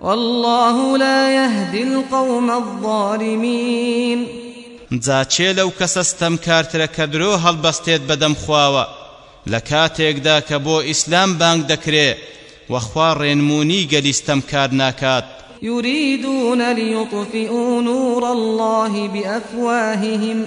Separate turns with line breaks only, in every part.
واللە لا یهدی القوم
الظالمین جا چێ لەو کەسە ستەمکارترە کە درۆ هەڵبەستێت بەدەم خواوە لە کاتێکدا کە بۆ ئیسلام بانگ دەکرێ وە خوا ڕێنمونی
گەلی ستەمکار ناکات. یوریدون لیطفئوا نور اللە بئفواههم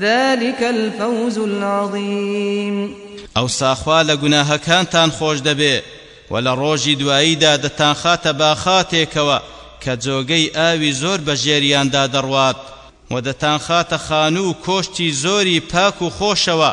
ذلک الفوز العظیم
ئەوسا خوا لە گوناهەکانتان خۆش دەبێ و لە ڕۆژی دواییدا دەتانخاتە باخاتێکەوە کە جۆگەی ئاوی زۆر بە ژێریاندا دەڕوات و دەتانخاتە خانوو و کۆشکی زۆری پاک و خۆشەوە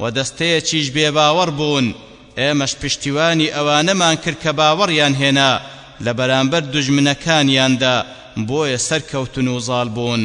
و دەستەیەکیش بێ باوەڕ بوون، ئێمەش پشتیوانی ئەوانەمان کرد کە باوەڕیان هێنا لە بەرامبەر دوژمنەکانیاندا، بۆیە سەرکەوتن و زاڵ بوون.